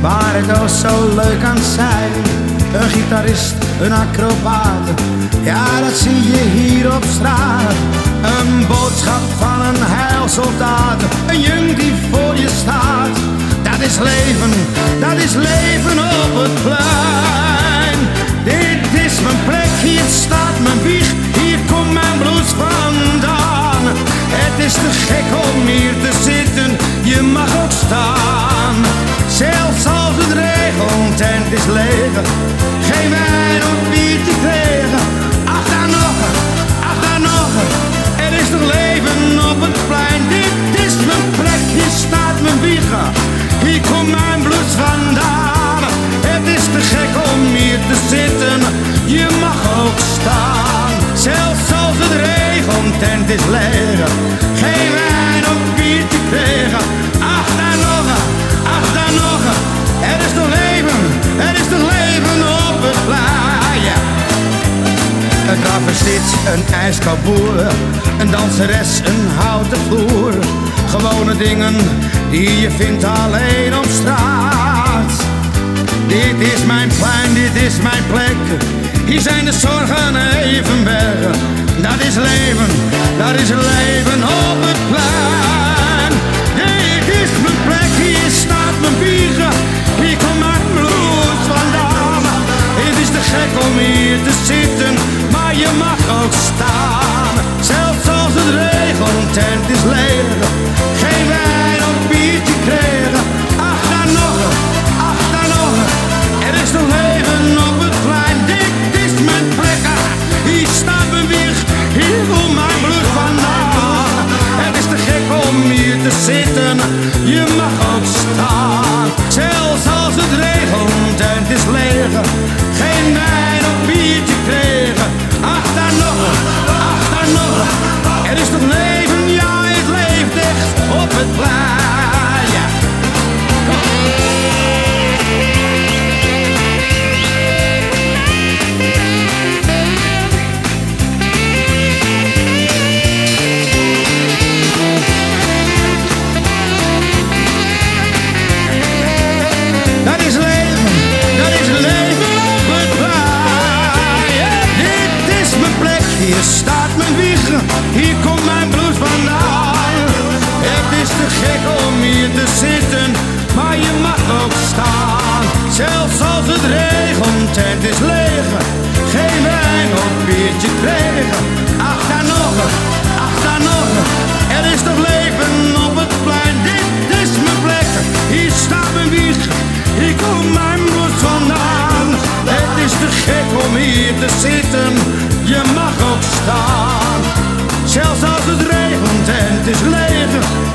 waar het ook zo leuk aan zijn. Een gitarist, een acrobaat, ja dat zie je hier op straat. Een boodschap van een heilsoldaat, een jong die voor je staat. Dat is leven, dat is leven op het plein. Dit is mijn plek, hier staat mijn wieg, hier komt mijn bloed vandaan. Het is te gek om hier te het is leeg, geen wijn of biertje kregen. Ach, daar nog, ach, daar nog, er is nog leven op het plein. Dit is mijn plek, hier staat mijn wiegen, hier komt mijn bloed vandaan. Het is te gek om hier te zitten, je mag ook staan. Zelfs als het regent en het is leeg, geen Een travestiet, een ijskoud boer, een danseres, een houten vloer. Gewone dingen die je vindt alleen op straat. Dit is mijn plein, dit is mijn plek. Hier zijn de zorgen even weg. Dat is leven, dat is leven op het plein. Gek om hier te zitten, maar je mag ook staan. Zelfs als het regent Is nog leven, ja, het leeft echt op het plein. Ja. Dat is leven, dat is leven op het plein. Dit is mijn plek, hier staat mijn wiegen, mijn bloed vandaan. Het is te gek om hier te zitten, maar je mag ook staan. Zelfs als het regent en het is leeg, geen wijn of biertje kregen. Ach, daar nog, ach, daar nog, er is nog leven op het plein. Dit is mijn plek, hier staat mijn wieg, hier komt mijn bloed vandaan. Het is te gek om hier te zitten, je mag ook staan. Zelfs als het regent en het is leeg.